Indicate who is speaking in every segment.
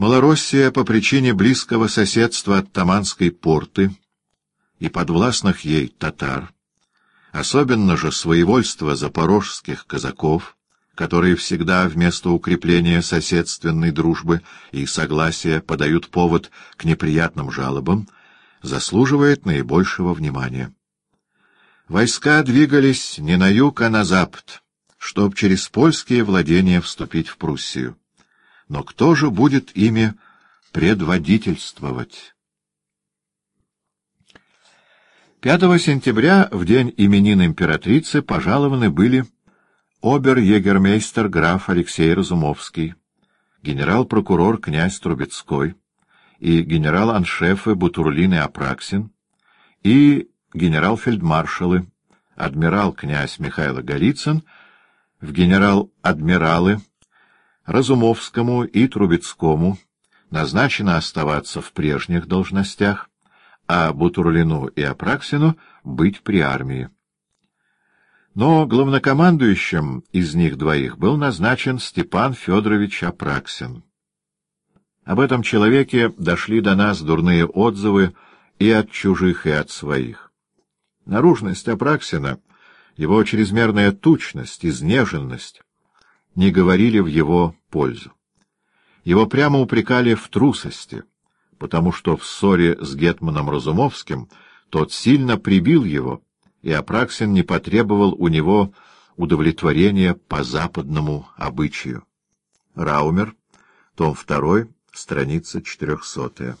Speaker 1: Малороссия по причине близкого соседства от Таманской порты и подвластных ей татар, особенно же своевольство запорожских казаков, которые всегда вместо укрепления соседственной дружбы и согласия подают повод к неприятным жалобам, заслуживает наибольшего внимания. Войска двигались не на юг, а на запад, чтобы через польские владения вступить в Пруссию. Но кто же будет ими предводительствовать? 5 сентября, в день именин императрицы, пожалованы были обер-егермейстер граф Алексей Разумовский, генерал-прокурор князь Трубецкой и генерал-аншефы Бутурлин и Апраксин и генерал-фельдмаршалы, адмирал князь Михаил Голицын, в генерал-адмиралы Разумовскому и Трубецкому назначено оставаться в прежних должностях, а Бутурлину и Апраксину быть при армии. Но главнокомандующим из них двоих был назначен Степан Федорович Апраксин. Об этом человеке дошли до нас дурные отзывы и от чужих, и от своих. Наружность Апраксина, его чрезмерная тучность, изнеженность не говорили в его пользу. Его прямо упрекали в трусости, потому что в ссоре с Гетманом Разумовским тот сильно прибил его, и Апраксин не потребовал у него удовлетворения по западному обычаю. Раумер, том 2, страница 400.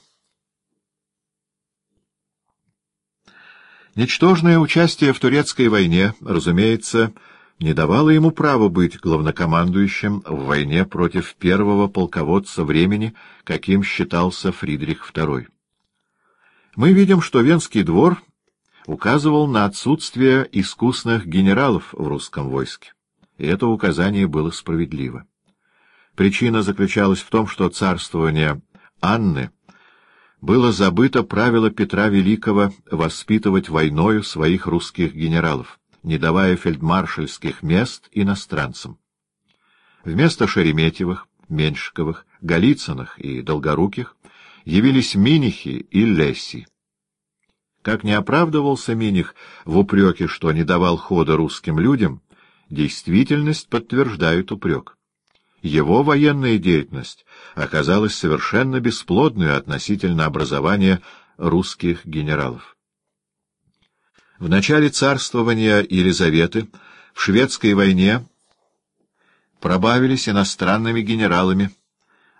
Speaker 1: Ничтожное участие в турецкой войне, разумеется, не давало ему права быть главнокомандующим в войне против первого полководца времени, каким считался Фридрих II. Мы видим, что Венский двор указывал на отсутствие искусных генералов в русском войске, и это указание было справедливо. Причина заключалась в том, что царствование Анны было забыто правило Петра Великого воспитывать войною своих русских генералов не давая фельдмаршальских мест иностранцам. Вместо Шереметьевых, Меньшиковых, Голицыных и Долгоруких явились Минихи и Леси. Как не оправдывался Миних в упреке, что не давал хода русским людям, действительность подтверждает упрек. Его военная деятельность оказалась совершенно бесплодной относительно образования русских генералов. В начале царствования Елизаветы в шведской войне пробавились иностранными генералами,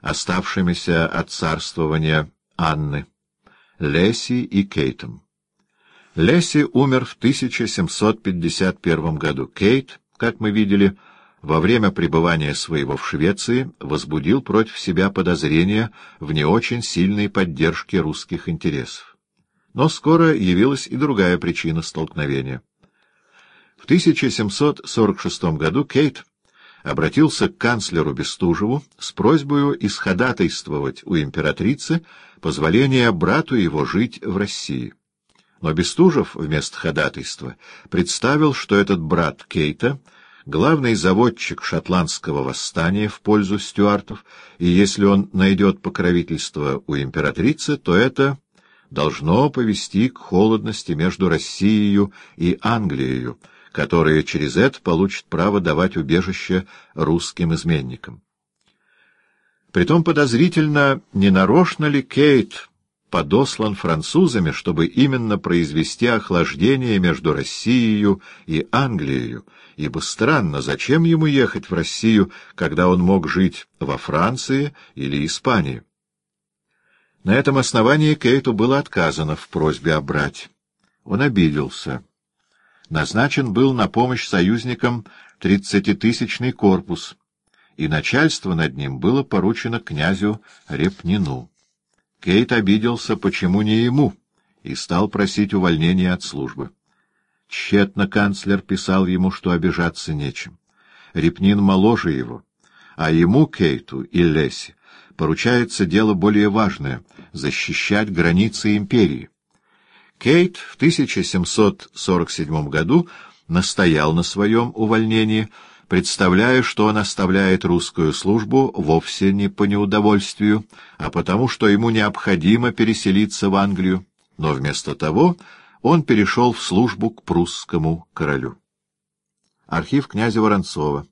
Speaker 1: оставшимися от царствования Анны, Леси и Кейтом. Леси умер в 1751 году. Кейт, как мы видели, во время пребывания своего в Швеции возбудил против себя подозрения в не очень сильной поддержке русских интересов. Но скоро явилась и другая причина столкновения. В 1746 году Кейт обратился к канцлеру Бестужеву с просьбой исходатайствовать у императрицы позволение брату его жить в России. Но Бестужев вместо ходатайства представил, что этот брат Кейта — главный заводчик шотландского восстания в пользу стюартов, и если он найдет покровительство у императрицы, то это должно повести к холодности между Россией и Англией, которые через это получат право давать убежище русским изменникам. Притом подозрительно, не нарочно ли Кейт подослан французами, чтобы именно произвести охлаждение между Россией и Англией, ибо странно, зачем ему ехать в Россию, когда он мог жить во Франции или Испании. На этом основании Кейту было отказано в просьбе о брате. Он обиделся. Назначен был на помощь союзникам тридцатитысячный корпус, и начальство над ним было поручено князю Репнину. Кейт обиделся, почему не ему, и стал просить увольнения от службы. Тщетно канцлер писал ему, что обижаться нечем. Репнин моложе его, а ему, Кейту и Лесе, поручается дело более важное — защищать границы империи. Кейт в 1747 году настоял на своем увольнении, представляя, что он оставляет русскую службу вовсе не по неудовольствию, а потому, что ему необходимо переселиться в Англию, но вместо того он перешел в службу к прусскому королю. Архив князя Воронцова.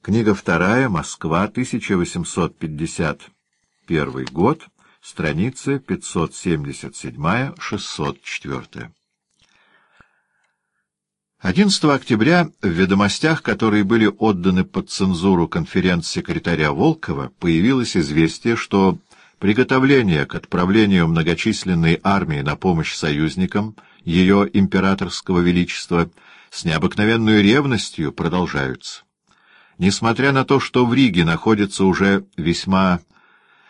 Speaker 1: Книга вторая, Москва, 1851 год, страницы 577-604. 11 октября в ведомостях, которые были отданы под цензуру конференц-секретаря Волкова, появилось известие, что приготовления к отправлению многочисленной армии на помощь союзникам ее императорского величества с необыкновенной ревностью продолжаются. Несмотря на то, что в Риге находится уже весьма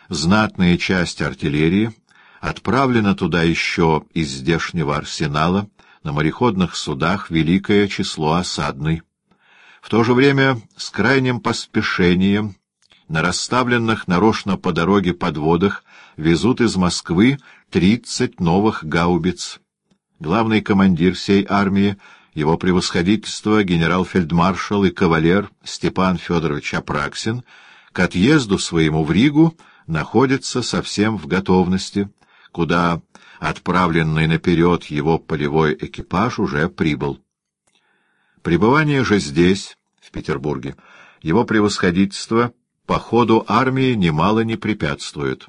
Speaker 1: знатная часть артиллерии, отправлена туда еще из здешнего арсенала на мореходных судах великое число осадной. В то же время с крайним поспешением на расставленных нарочно по дороге подводах везут из Москвы тридцать новых гаубиц. Главный командир всей армии, его превосходительство генерал-фельдмаршал и кавалер Степан Федорович Апраксин, к отъезду своему в Ригу находится совсем в готовности, куда отправленный наперед его полевой экипаж уже прибыл. Пребывание же здесь, в Петербурге, его превосходительство по ходу армии немало не препятствует.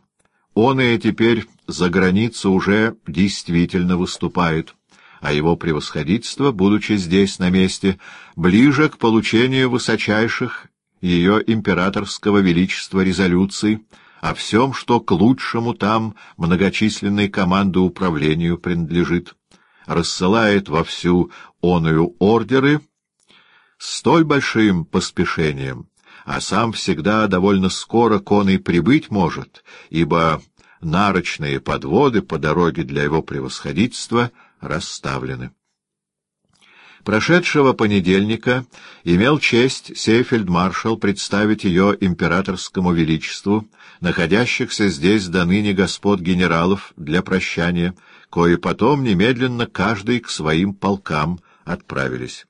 Speaker 1: Он и теперь за границу уже действительно выступает, а его превосходительство, будучи здесь на месте, ближе к получению высочайших ее императорского величества резолюций, о всем, что к лучшему там многочисленной команды управлению принадлежит, рассылает во всю оную ордеры столь большим поспешением, а сам всегда довольно скоро коный прибыть может, ибо нарочные подводы по дороге для его превосходительства расставлены. Прошедшего понедельника имел честь сей фельдмаршал представить ее императорскому величеству, находящихся здесь до ныне господ генералов для прощания, кои потом немедленно каждый к своим полкам отправились.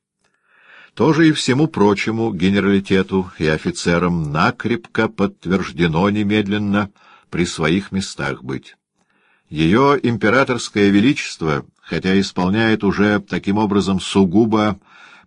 Speaker 1: Тоже и всему прочему генералитету и офицерам накрепко подтверждено немедленно при своих местах быть. Ее императорское величество, хотя исполняет уже таким образом сугубо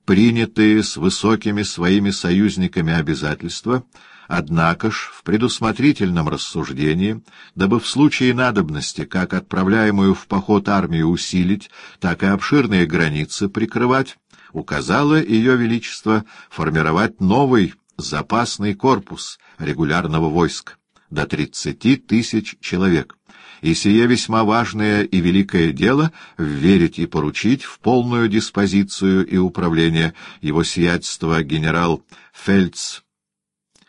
Speaker 1: принятые с высокими своими союзниками обязательства, однако ж в предусмотрительном рассуждении, дабы в случае надобности как отправляемую в поход армию усилить, так и обширные границы прикрывать, указало Ее Величество формировать новый запасный корпус регулярного войска до тридцати тысяч человек и сие весьма важное и великое дело верить и поручить в полную диспозицию и управление. Его сиятельства генерал Фельдс